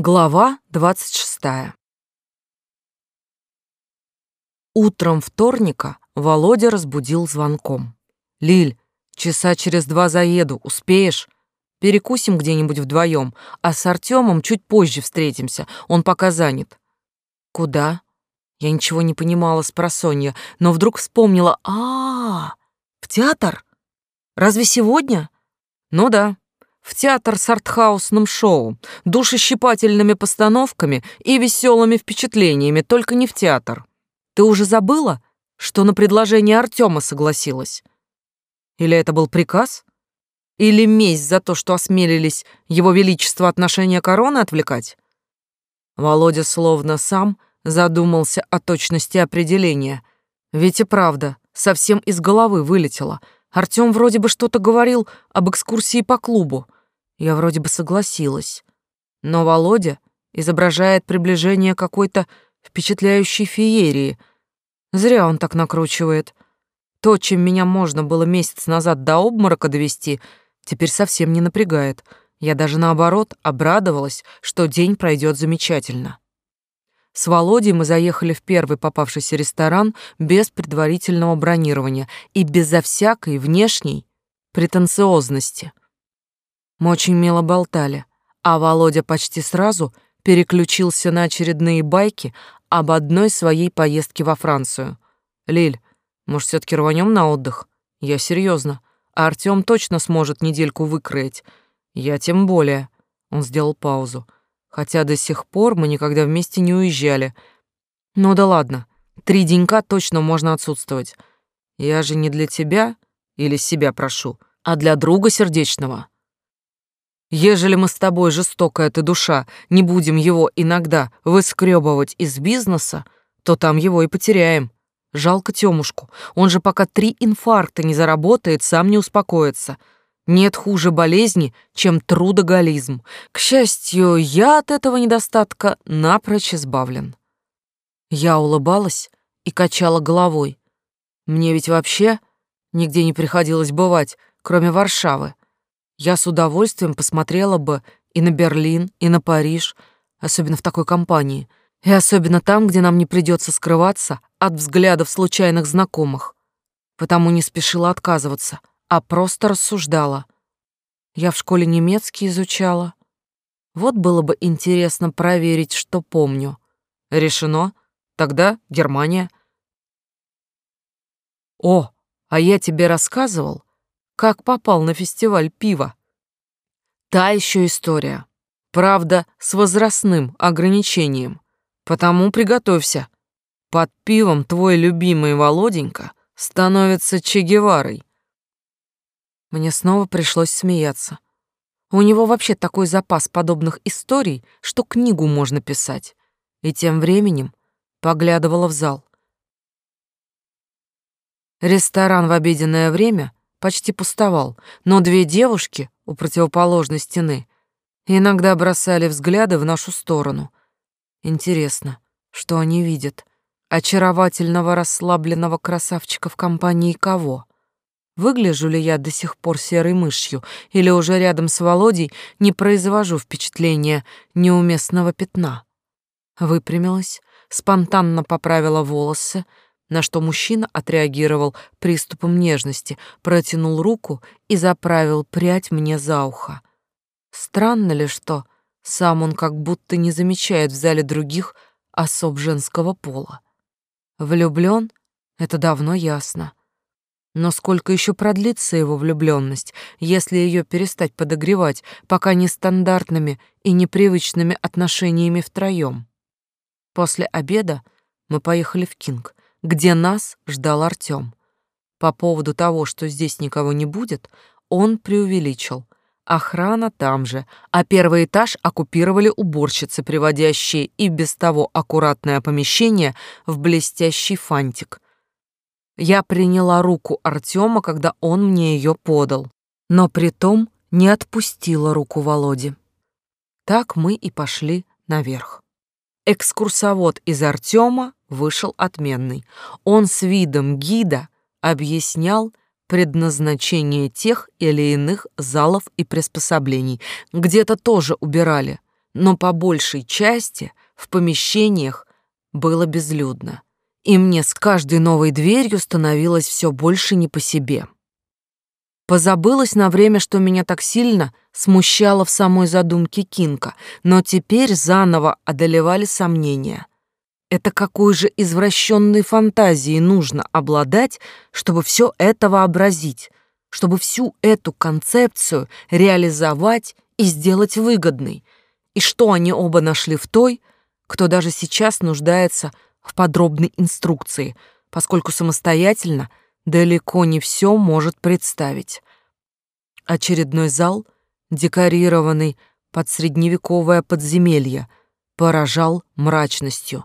Глава двадцать шестая. Утром вторника Володя разбудил звонком. «Лиль, часа через два заеду, успеешь? Перекусим где-нибудь вдвоем, а с Артемом чуть позже встретимся, он пока занят». «Куда?» Я ничего не понимала с просонья, но вдруг вспомнила. а, -а, -а В театр? Разве сегодня?» «Ну да, в театр с артхаусным шоу, душещипательными постановками и веселыми впечатлениями, только не в театр. Ты уже забыла, что на предложение Артема согласилась? Или это был приказ? Или месть за то, что осмелились его величество отношения короны отвлекать? Володя словно сам задумался о точности определения. Ведь и правда, совсем из головы вылетело. Артём вроде бы что-то говорил об экскурсии по клубу, я вроде бы согласилась. Но Володя изображает приближение какой-то впечатляющей феерии. Зря он так накручивает. То, чем меня можно было месяц назад до обморока довести, теперь совсем не напрягает. Я даже наоборот обрадовалась, что день пройдет замечательно. С Володей мы заехали в первый попавшийся ресторан без предварительного бронирования и безо всякой внешней претенциозности. Мы очень мило болтали, а Володя почти сразу переключился на очередные байки об одной своей поездке во Францию. «Лиль, может, все таки рванем на отдых? Я серьезно. А Артём точно сможет недельку выкроить. Я тем более». Он сделал паузу. «Хотя до сих пор мы никогда вместе не уезжали. Ну да ладно, три денька точно можно отсутствовать. Я же не для тебя или себя прошу, а для друга сердечного». Ежели мы с тобой, жестокая ты душа, не будем его иногда выскребывать из бизнеса, то там его и потеряем. Жалко Тёмушку, он же пока три инфаркта не заработает, сам не успокоится. Нет хуже болезни, чем трудоголизм. К счастью, я от этого недостатка напрочь избавлен. Я улыбалась и качала головой. Мне ведь вообще нигде не приходилось бывать, кроме Варшавы. Я с удовольствием посмотрела бы и на Берлин, и на Париж, особенно в такой компании, и особенно там, где нам не придется скрываться от взглядов случайных знакомых. Потому не спешила отказываться, а просто рассуждала. Я в школе немецкий изучала. Вот было бы интересно проверить, что помню. Решено. Тогда Германия. О, а я тебе рассказывал, как попал на фестиваль пива. Та еще история. Правда, с возрастным ограничением. Потому приготовься. Под пивом твой любимый Володенька становится Че Геварой. Мне снова пришлось смеяться. У него вообще такой запас подобных историй, что книгу можно писать. И тем временем поглядывала в зал. Ресторан в обеденное время почти пустовал, но две девушки у противоположной стены иногда бросали взгляды в нашу сторону. Интересно, что они видят? Очаровательного расслабленного красавчика в компании кого? Выгляжу ли я до сих пор серой мышью, или уже рядом с Володей не произвожу впечатления неуместного пятна? Выпрямилась, спонтанно поправила волосы, на что мужчина отреагировал приступом нежности, протянул руку и заправил прядь мне за ухо. Странно ли что, сам он как будто не замечает в зале других особ женского пола. Влюблён — это давно ясно. Но сколько еще продлится его влюблённость, если её перестать подогревать, пока нестандартными и непривычными отношениями втроём? После обеда мы поехали в Кинг, где нас ждал Артём. По поводу того, что здесь никого не будет, он преувеличил. Охрана там же, а первый этаж оккупировали уборщицы, приводящие и без того аккуратное помещение в блестящий фантик. Я приняла руку Артёма, когда он мне её подал, но при том не отпустила руку Володи. Так мы и пошли наверх. Экскурсовод из Артема вышел отменный. Он с видом гида объяснял предназначение тех или иных залов и приспособлений. Где-то тоже убирали, но по большей части в помещениях было безлюдно, и мне с каждой новой дверью становилось все больше не по себе. Позабылось на время, что меня так сильно смущало в самой задумке Кинка, но теперь заново одолевали сомнения. Это какой же извращенной фантазией нужно обладать, чтобы все это вообразить, чтобы всю эту концепцию реализовать и сделать выгодной. И что они оба нашли в той, кто даже сейчас нуждается в подробной инструкции, поскольку самостоятельно – далеко не все может представить. Очередной зал, декорированный под средневековое подземелье, поражал мрачностью.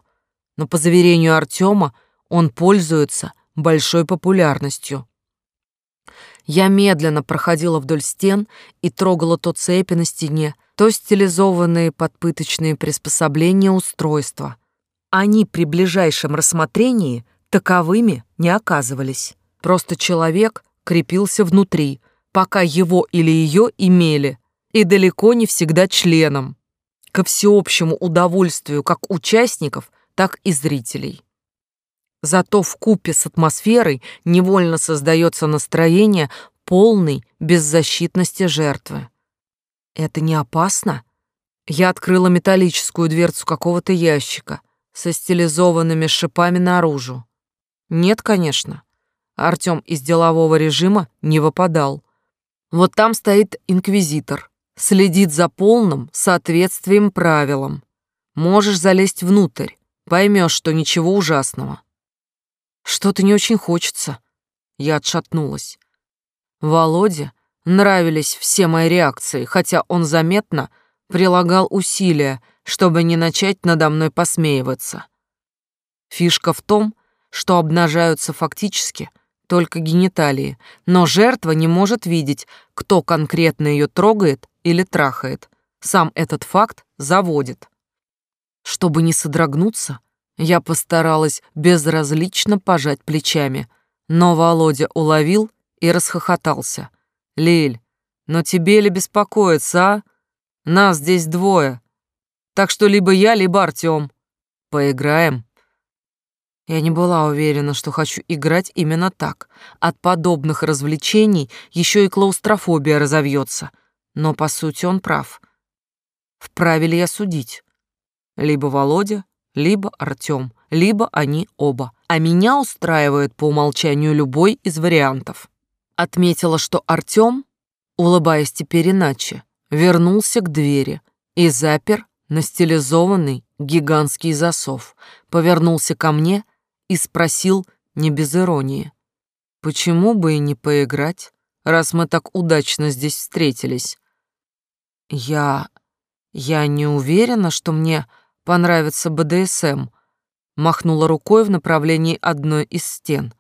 Но по заверению Артема, он пользуется большой популярностью. Я медленно проходила вдоль стен и трогала то цепи на стене, то стилизованные под пыточные приспособления устройства. Они при ближайшем рассмотрении таковыми не оказывались. Просто человек крепился внутри, пока его или ее имели, и далеко не всегда членом, ко всеобщему удовольствию как участников, так и зрителей. Зато в купе с атмосферой невольно создается настроение полной беззащитности жертвы. Это не опасно? Я открыла металлическую дверцу какого-то ящика со стилизованными шипами наружу. Нет, конечно. Артём из делового режима не выпадал. Вот там стоит инквизитор, следит за полным соответствием правилам. Можешь залезть внутрь, поймешь, что ничего ужасного. Что-то не очень хочется. Я отшатнулась. Володе нравились все мои реакции, хотя он заметно прилагал усилия, чтобы не начать надо мной посмеиваться. Фишка в том, что обнажаются фактически — только гениталии, но жертва не может видеть, кто конкретно ее трогает или трахает. Сам этот факт заводит. Чтобы не содрогнуться, я постаралась безразлично пожать плечами, но Володя уловил и расхохотался. «Лиль, но тебе ли беспокоиться, а? Нас здесь двое. Так что либо я, либо Артём. Поиграем?» Я не была уверена, что хочу играть именно так. От подобных развлечений еще и клаустрофобия разовьется. Но, по сути, он прав. Вправе ли я судить? Либо Володя, либо Артём, либо они оба. А меня устраивает по умолчанию любой из вариантов. Отметила, что Артём, улыбаясь теперь иначе, вернулся к двери и запер на стилизованный гигантский засов, повернулся ко мне и спросил не без иронии. «Почему бы и не поиграть, раз мы так удачно здесь встретились?» «Я... я не уверена, что мне понравится БДСМ», махнула рукой в направлении одной из стен.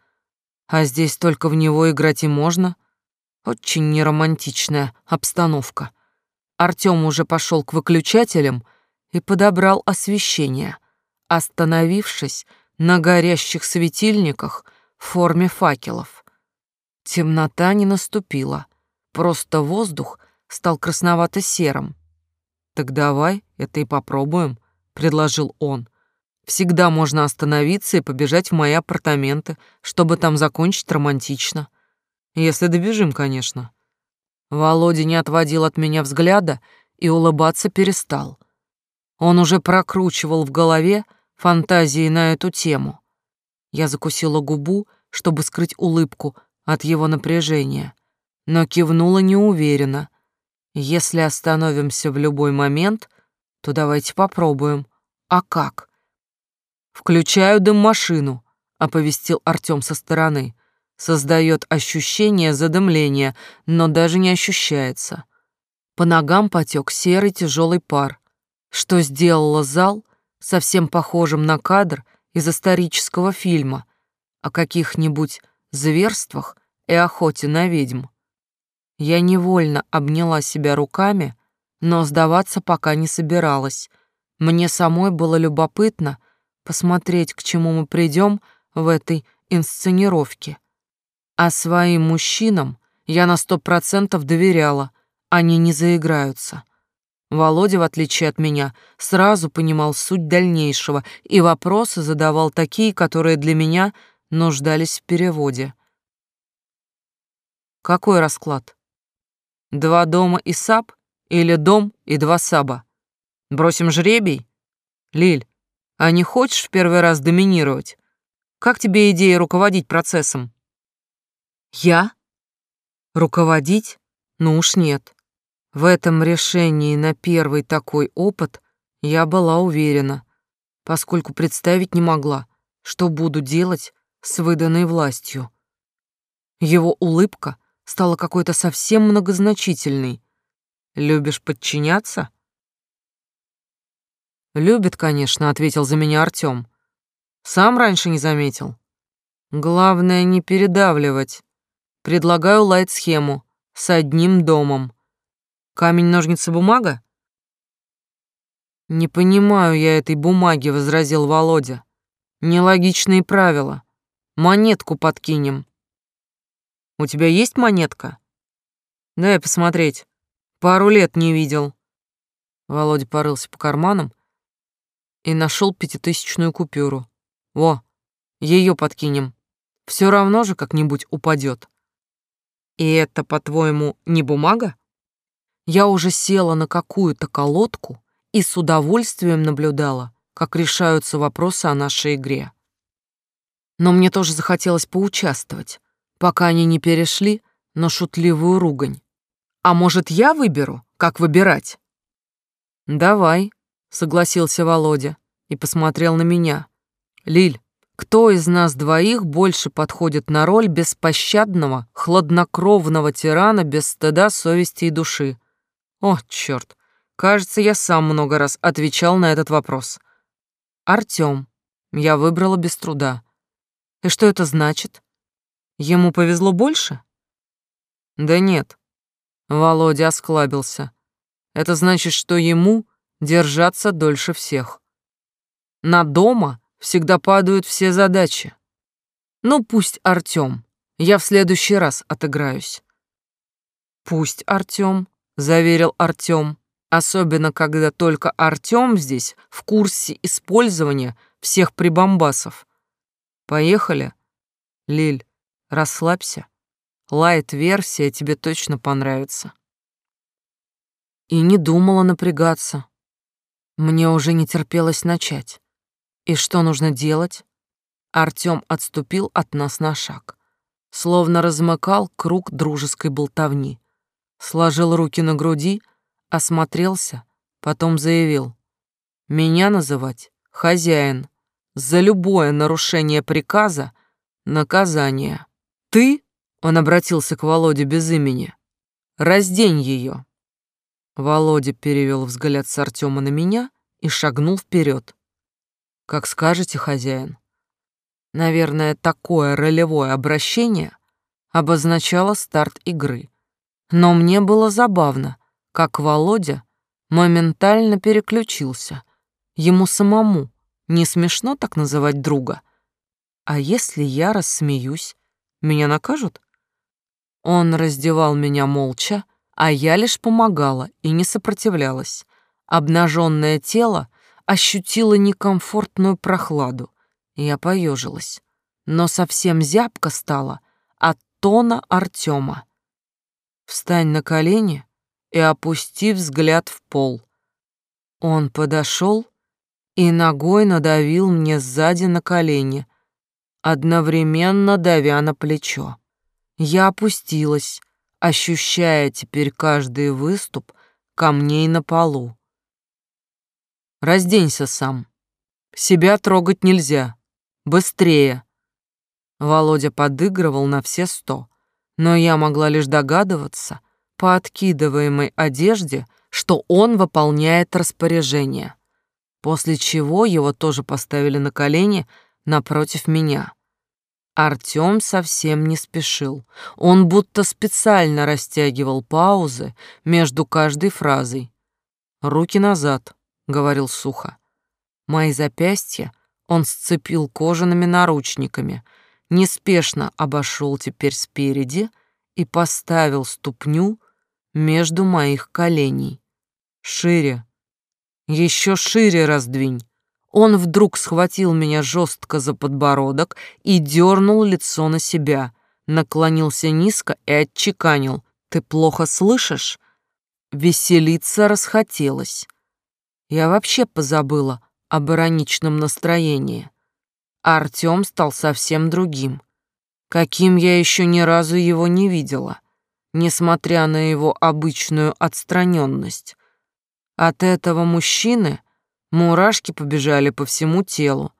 «А здесь только в него играть и можно. Очень неромантичная обстановка». Артём уже пошел к выключателям и подобрал освещение. Остановившись, на горящих светильниках в форме факелов. Темнота не наступила, просто воздух стал красновато-серым. «Так давай это и попробуем», — предложил он. «Всегда можно остановиться и побежать в мои апартаменты, чтобы там закончить романтично. Если добежим, конечно». Володя не отводил от меня взгляда и улыбаться перестал. Он уже прокручивал в голове, фантазии на эту тему. Я закусила губу, чтобы скрыть улыбку от его напряжения, но кивнула неуверенно. Если остановимся в любой момент, то давайте попробуем. А как? Включаю дым-машину, оповестил Артём со стороны. Создает ощущение задымления, но даже не ощущается. По ногам потек серый тяжелый пар. Что сделала зал, совсем похожим на кадр из исторического фильма о каких-нибудь зверствах и охоте на ведьм. Я невольно обняла себя руками, но сдаваться пока не собиралась. Мне самой было любопытно посмотреть, к чему мы придем в этой инсценировке. А своим мужчинам я на сто процентов доверяла, они не заиграются. Володя, в отличие от меня, сразу понимал суть дальнейшего и вопросы задавал такие, которые для меня нуждались в переводе. Какой расклад? Два дома и саб или дом и два саба? Бросим жребий? Лиль, а не хочешь в первый раз доминировать? Как тебе идея руководить процессом? Я? Руководить? Ну уж нет. В этом решении на первый такой опыт я была уверена, поскольку представить не могла, что буду делать с выданной властью. Его улыбка стала какой-то совсем многозначительной. «Любишь подчиняться?» «Любит, конечно», — ответил за меня Артём. «Сам раньше не заметил. Главное, не передавливать. Предлагаю лайт-схему с одним домом. Камень, ножницы, бумага? Не понимаю я этой бумаги, возразил Володя. Нелогичные правила. Монетку подкинем. У тебя есть монетка? Дай посмотреть. Пару лет не видел. Володя порылся по карманам и нашел пятитысячную купюру. Во, ее подкинем. Все равно же как-нибудь упадет. И это, по-твоему, не бумага? Я уже села на какую-то колодку и с удовольствием наблюдала, как решаются вопросы о нашей игре. Но мне тоже захотелось поучаствовать, пока они не перешли на шутливую ругань. А может, я выберу, как выбирать? Давай, согласился Володя и посмотрел на меня. Лиль, кто из нас двоих больше подходит на роль беспощадного, хладнокровного тирана без стыда, совести и души? О, черт! Кажется, я сам много раз отвечал на этот вопрос. Артём. Я выбрала без труда. И что это значит? Ему повезло больше? Да нет. Володя осклабился. Это значит, что ему держаться дольше всех. На дома всегда падают все задачи. Ну, пусть Артём. Я в следующий раз отыграюсь. Пусть Артём заверил Артём. Особенно, когда только Артём здесь в курсе использования всех прибамбасов. Поехали? Лиль, расслабься. Лайт-версия тебе точно понравится. И не думала напрягаться. Мне уже не терпелось начать. И что нужно делать? Артём отступил от нас на шаг, словно размыкал круг дружеской болтовни сложил руки на груди, осмотрелся, потом заявил. «Меня называть хозяин. За любое нарушение приказа — наказание. Ты, — он обратился к Володе без имени, — раздень ее. Володя перевел взгляд с Артема на меня и шагнул вперед. «Как скажете, хозяин». Наверное, такое ролевое обращение обозначало старт игры. Но мне было забавно, как Володя моментально переключился. Ему самому не смешно так называть друга. А если я рассмеюсь, меня накажут? Он раздевал меня молча, а я лишь помогала и не сопротивлялась. Обнаженное тело ощутило некомфортную прохладу. Я поежилась, но совсем зябко стало от тона Артема. Встань на колени и опусти взгляд в пол. Он подошел и ногой надавил мне сзади на колени, одновременно давя на плечо. Я опустилась, ощущая теперь каждый выступ камней на полу. Разденься сам. Себя трогать нельзя. Быстрее. Володя подыгрывал на все сто но я могла лишь догадываться по откидываемой одежде, что он выполняет распоряжение, после чего его тоже поставили на колени напротив меня. Артём совсем не спешил. Он будто специально растягивал паузы между каждой фразой. «Руки назад», — говорил сухо. Мои запястья он сцепил кожаными наручниками — неспешно обошел теперь спереди и поставил ступню между моих коленей. Шире. Еще шире раздвинь. Он вдруг схватил меня жестко за подбородок и дернул лицо на себя, наклонился низко и отчеканил. «Ты плохо слышишь?» Веселиться расхотелось. Я вообще позабыла об ироничном настроении. А Артём стал совсем другим. Каким я еще ни разу его не видела, несмотря на его обычную отстраненность. От этого мужчины мурашки побежали по всему телу.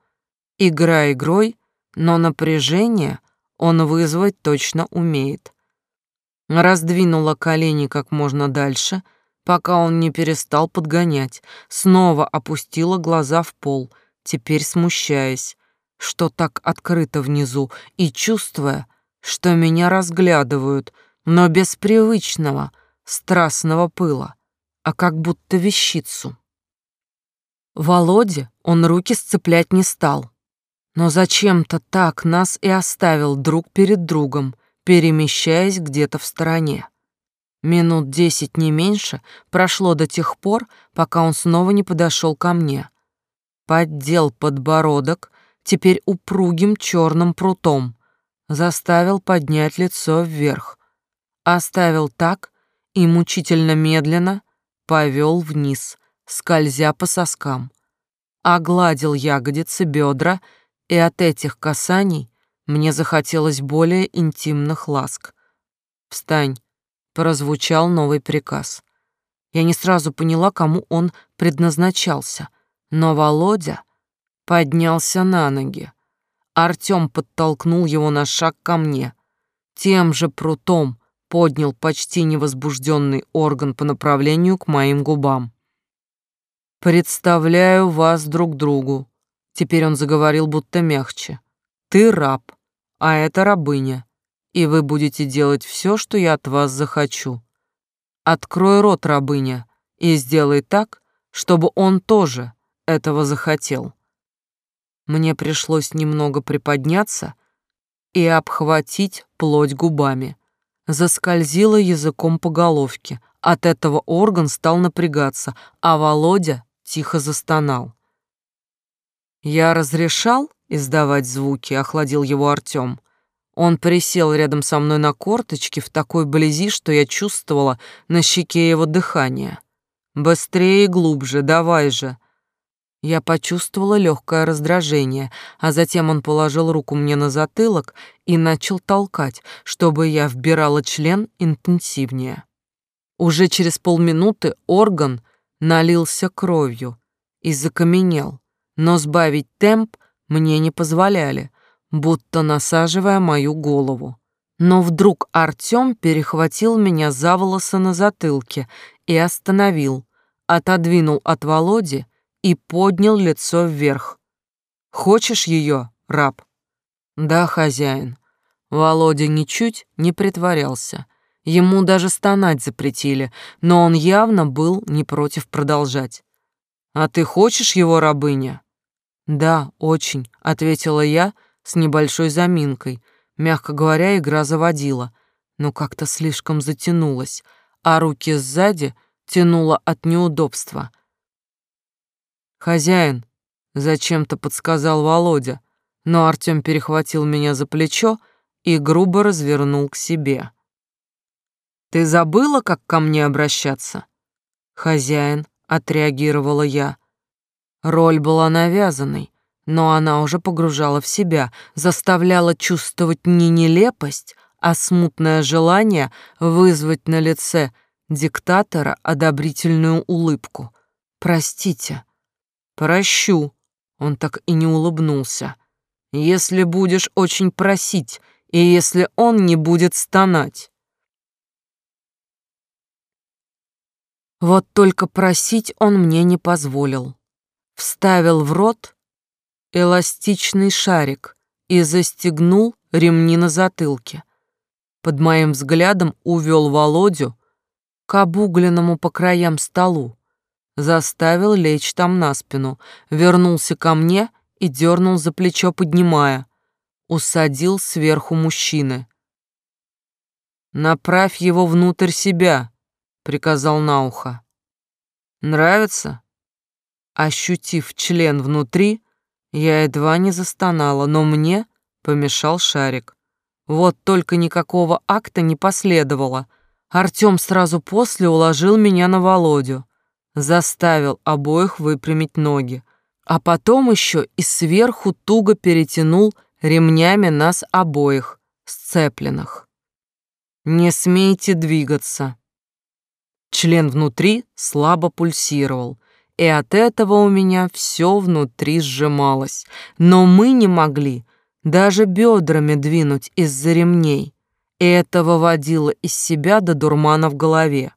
Игра игрой, но напряжение он вызвать точно умеет. Раздвинула колени как можно дальше — пока он не перестал подгонять, снова опустила глаза в пол, теперь смущаясь, что так открыто внизу, и чувствуя, что меня разглядывают, но без привычного, страстного пыла, а как будто вещицу. Володе он руки сцеплять не стал, но зачем-то так нас и оставил друг перед другом, перемещаясь где-то в стороне. Минут десять, не меньше, прошло до тех пор, пока он снова не подошел ко мне. Поддел подбородок, теперь упругим черным прутом, заставил поднять лицо вверх, оставил так и мучительно медленно повел вниз, скользя по соскам, огладил ягодицы, бедра, и от этих касаний мне захотелось более интимных ласк. «Встань, прозвучал новый приказ. Я не сразу поняла, кому он предназначался, но Володя поднялся на ноги. Артём подтолкнул его на шаг ко мне. Тем же прутом поднял почти невозбужденный орган по направлению к моим губам. «Представляю вас друг другу». Теперь он заговорил будто мягче. «Ты раб, а это рабыня и вы будете делать все, что я от вас захочу. Открой рот, рабыня, и сделай так, чтобы он тоже этого захотел. Мне пришлось немного приподняться и обхватить плоть губами. Заскользила языком по головке. От этого орган стал напрягаться, а Володя тихо застонал. «Я разрешал издавать звуки», — охладил его Артём. Он присел рядом со мной на корточки в такой близи, что я чувствовала на щеке его дыхание. «Быстрее и глубже, давай же!» Я почувствовала легкое раздражение, а затем он положил руку мне на затылок и начал толкать, чтобы я вбирала член интенсивнее. Уже через полминуты орган налился кровью и закаменел, но сбавить темп мне не позволяли, будто насаживая мою голову. Но вдруг Артём перехватил меня за волосы на затылке и остановил, отодвинул от Володи и поднял лицо вверх. «Хочешь её, раб?» «Да, хозяин». Володя ничуть не притворялся. Ему даже стонать запретили, но он явно был не против продолжать. «А ты хочешь его, рабыня?» «Да, очень», — ответила я, с небольшой заминкой. Мягко говоря, игра заводила, но как-то слишком затянулась, а руки сзади тянуло от неудобства. «Хозяин», — зачем-то подсказал Володя, но Артём перехватил меня за плечо и грубо развернул к себе. «Ты забыла, как ко мне обращаться?» «Хозяин», — отреагировала я. Роль была навязанной, но она уже погружала в себя, заставляла чувствовать не нелепость, а смутное желание вызвать на лице диктатора одобрительную улыбку. «Простите». «Прощу», — он так и не улыбнулся. «Если будешь очень просить, и если он не будет стонать». Вот только просить он мне не позволил. Вставил в рот эластичный шарик и застегнул ремни на затылке. Под моим взглядом увел Володю к обугленному по краям столу, заставил лечь там на спину, вернулся ко мне и дернул за плечо, поднимая, усадил сверху мужчины. «Направь его внутрь себя», — приказал на ухо. Нравится? Ощутив член внутри, я едва не застонала, но мне помешал шарик. Вот только никакого акта не последовало. Артём сразу после уложил меня на Володю, заставил обоих выпрямить ноги, а потом еще и сверху туго перетянул ремнями нас обоих, сцепленных. «Не смейте двигаться». Член внутри слабо пульсировал, и от этого у меня все внутри сжималось. Но мы не могли даже бедрами двинуть из-за ремней, и это выводило из себя до дурмана в голове.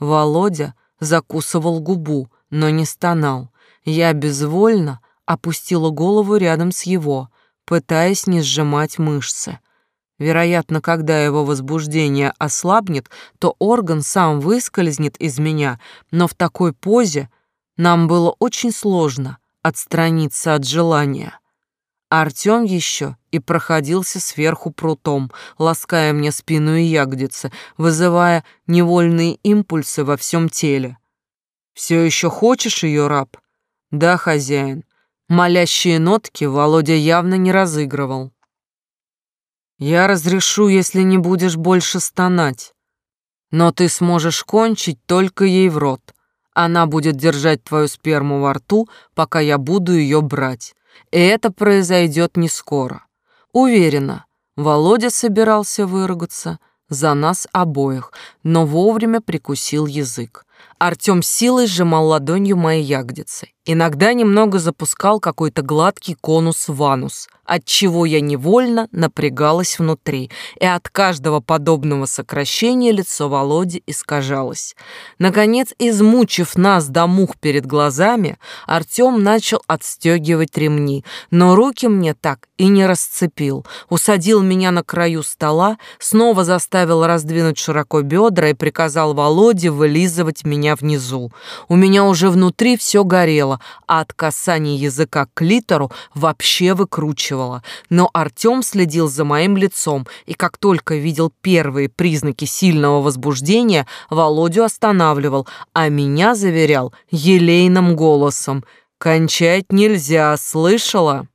Володя закусывал губу, но не стонал. Я безвольно опустила голову рядом с его, пытаясь не сжимать мышцы. Вероятно, когда его возбуждение ослабнет, то орган сам выскользнет из меня, но в такой позе нам было очень сложно отстраниться от желания. Артём еще и проходился сверху прутом, лаская мне спину и ягодицы, вызывая невольные импульсы во всем теле. «Все еще хочешь ее, раб?» «Да, хозяин». Молящие нотки Володя явно не разыгрывал. «Я разрешу, если не будешь больше стонать. Но ты сможешь кончить только ей в рот. Она будет держать твою сперму во рту, пока я буду ее брать. И это произойдет не скоро. Уверена, Володя собирался выругаться за нас обоих, но вовремя прикусил язык. Артём силой сжимал ладонью мои ягодицы. Иногда немного запускал какой-то гладкий конус-ванус, от чего я невольно напрягалась внутри, и от каждого подобного сокращения лицо Володи искажалось. Наконец, измучив нас до мух перед глазами, Артём начал отстегивать ремни, но руки мне так и не расцепил. Усадил меня на краю стола, снова заставил раздвинуть широко бедра и приказал Володе вылизывать меня внизу. У меня уже внутри все горело, а от касания языка к литеру вообще выкручивало. Но Артём следил за моим лицом, и как только видел первые признаки сильного возбуждения, Володю останавливал, а меня заверял елейным голосом «Кончать нельзя, слышала?»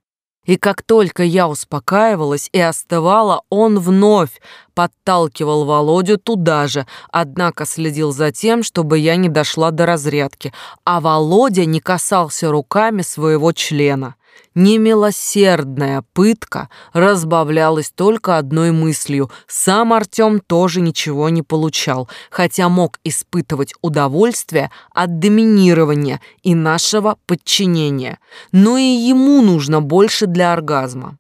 И как только я успокаивалась и остывала, он вновь подталкивал Володю туда же, однако следил за тем, чтобы я не дошла до разрядки, а Володя не касался руками своего члена. Немилосердная пытка разбавлялась только одной мыслью. Сам Артём тоже ничего не получал, хотя мог испытывать удовольствие от доминирования и нашего подчинения. Но и ему нужно больше для оргазма.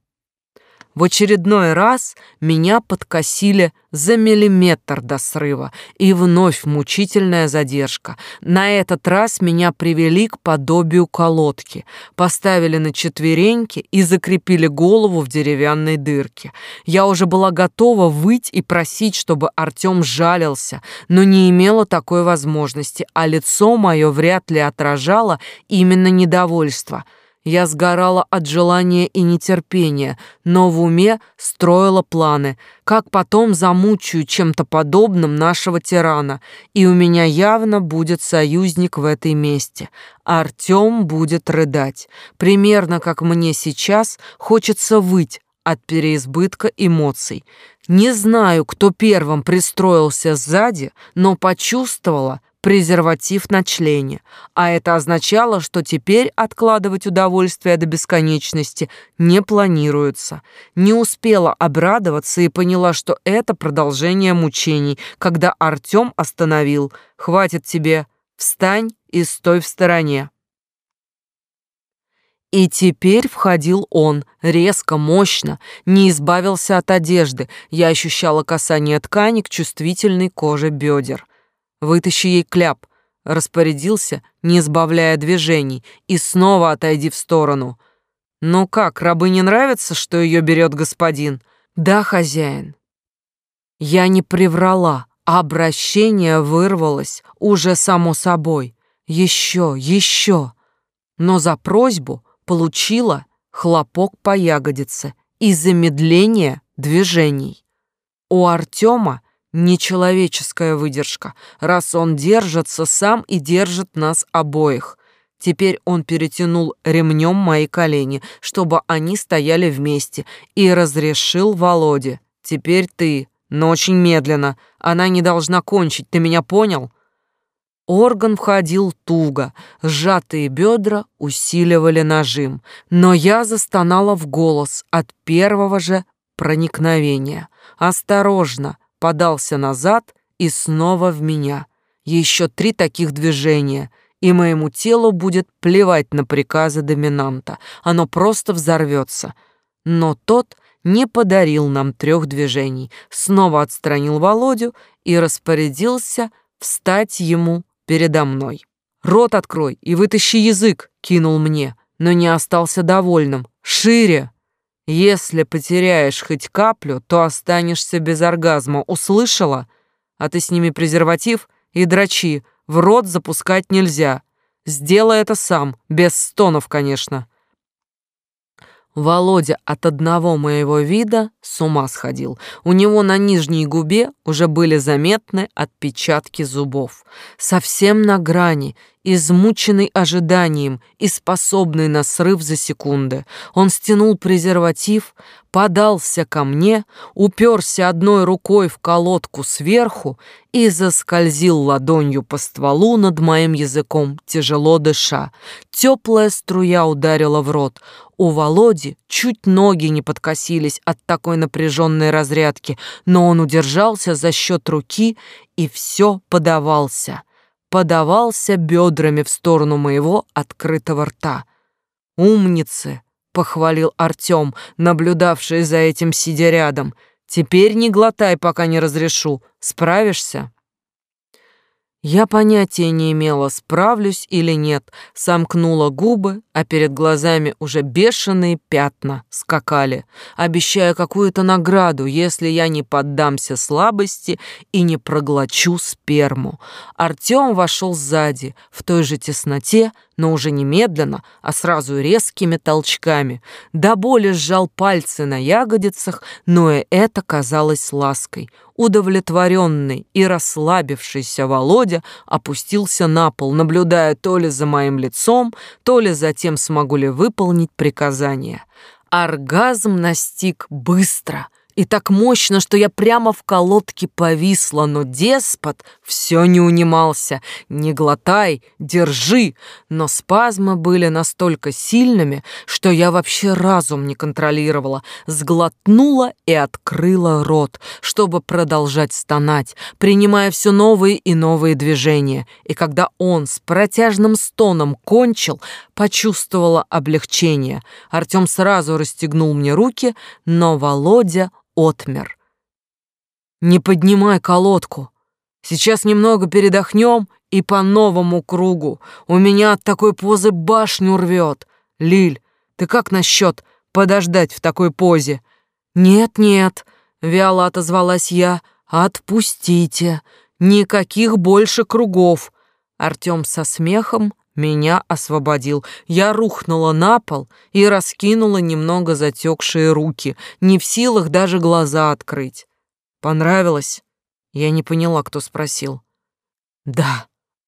В очередной раз меня подкосили за миллиметр до срыва, и вновь мучительная задержка. На этот раз меня привели к подобию колодки, поставили на четвереньки и закрепили голову в деревянной дырке. Я уже была готова выть и просить, чтобы Артём жалился, но не имела такой возможности, а лицо мое вряд ли отражало именно недовольство — я сгорала от желания и нетерпения, но в уме строила планы, как потом замучаю чем-то подобным нашего тирана, и у меня явно будет союзник в этой месте. Артём будет рыдать, примерно как мне сейчас хочется выть от переизбытка эмоций. Не знаю, кто первым пристроился сзади, но почувствовала, презерватив на члене, а это означало, что теперь откладывать удовольствие до бесконечности не планируется. Не успела обрадоваться и поняла, что это продолжение мучений, когда Артём остановил «Хватит тебе, встань и стой в стороне». И теперь входил он, резко, мощно, не избавился от одежды. Я ощущала касание ткани к чувствительной коже бедер. Вытащи ей кляп, распорядился, не сбавляя движений, и снова отойди в сторону. Ну как, рабы не нравится, что ее берет господин? Да, хозяин. Я не приврала, обращение вырвалось уже само собой. Еще, еще. Но за просьбу получила хлопок по ягодице и замедление движений. У Артема Нечеловеческая выдержка, раз он держится сам и держит нас обоих. Теперь он перетянул ремнем мои колени, чтобы они стояли вместе, и разрешил Володе. «Теперь ты, но очень медленно. Она не должна кончить, ты меня понял?» Орган входил туго, сжатые бедра усиливали нажим, но я застонала в голос от первого же проникновения. Осторожно подался назад и снова в меня. Еще три таких движения, и моему телу будет плевать на приказы доминанта. Оно просто взорвется. Но тот не подарил нам трех движений, снова отстранил Володю и распорядился встать ему передо мной. «Рот открой и вытащи язык», — кинул мне, но не остался довольным. «Шире!» «Если потеряешь хоть каплю, то останешься без оргазма, услышала? А ты сними презерватив и дрочи, в рот запускать нельзя. Сделай это сам, без стонов, конечно». Володя от одного моего вида с ума сходил. У него на нижней губе уже были заметны отпечатки зубов. Совсем на грани, измученный ожиданием и способный на срыв за секунды. Он стянул презерватив, подался ко мне, уперся одной рукой в колодку сверху и заскользил ладонью по стволу над моим языком, тяжело дыша. Теплая струя ударила в рот. У Володи чуть ноги не подкосились от такой напряженной разрядки, но он удержался за счет руки и все подавался подавался бедрами в сторону моего открытого рта. «Умницы!» — похвалил Артем, наблюдавший за этим сидя рядом. «Теперь не глотай, пока не разрешу. Справишься?» Я понятия не имела, справлюсь или нет, сомкнула губы, а перед глазами уже бешеные пятна скакали, обещая какую-то награду, если я не поддамся слабости и не проглочу сперму. Артём вошел сзади, в той же тесноте, но уже не медленно, а сразу резкими толчками. До боли сжал пальцы на ягодицах, но и это казалось лаской. Удовлетворенный и расслабившийся Володя опустился на пол, наблюдая то ли за моим лицом, то ли за тем, смогу ли выполнить приказание. Оргазм настиг быстро — и так мощно, что я прямо в колодке повисла, но деспот все не унимался. «Не глотай, держи!» Но спазмы были настолько сильными, что я вообще разум не контролировала. Сглотнула и открыла рот, чтобы продолжать стонать, принимая все новые и новые движения. И когда он с протяжным стоном кончил, почувствовала облегчение. Артем сразу расстегнул мне руки, но Володя отмер. «Не поднимай колодку. Сейчас немного передохнем и по новому кругу. У меня от такой позы башню рвет. Лиль, ты как насчет подождать в такой позе?» «Нет-нет», — вяло отозвалась я, — «отпустите. Никаких больше кругов». Артём со смехом меня освободил. Я рухнула на пол и раскинула немного затекшие руки, не в силах даже глаза открыть. Понравилось? Я не поняла, кто спросил. Да,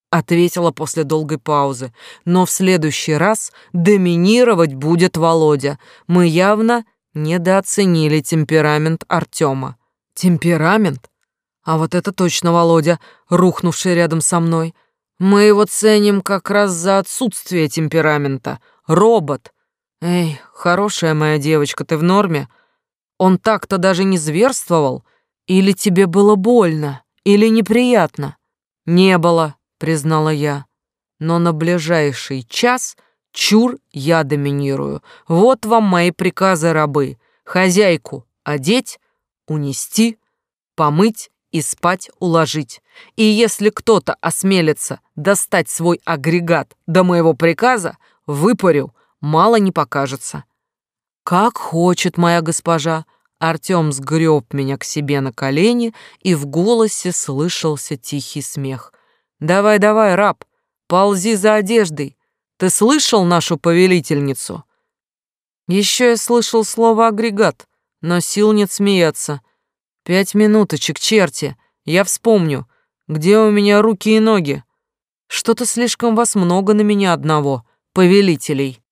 ответила после долгой паузы. Но в следующий раз доминировать будет Володя. Мы явно недооценили темперамент Артема. Темперамент? А вот это точно Володя, рухнувший рядом со мной. Мы его ценим как раз за отсутствие темперамента. Робот. Эй, хорошая моя девочка, ты в норме? Он так-то даже не зверствовал? Или тебе было больно? Или неприятно? Не было, признала я. Но на ближайший час чур я доминирую. Вот вам мои приказы рабы. Хозяйку одеть, унести, помыть и спать уложить. И если кто-то осмелится достать свой агрегат до моего приказа, выпарю, мало не покажется. Как хочет моя госпожа. Артём сгреб меня к себе на колени, и в голосе слышался тихий смех. «Давай, давай, раб, ползи за одеждой. Ты слышал нашу повелительницу?» Еще я слышал слово «агрегат», но сил нет смеяться. Пять минуточек, черти. Я вспомню, где у меня руки и ноги. Что-то слишком вас много на меня одного, повелителей.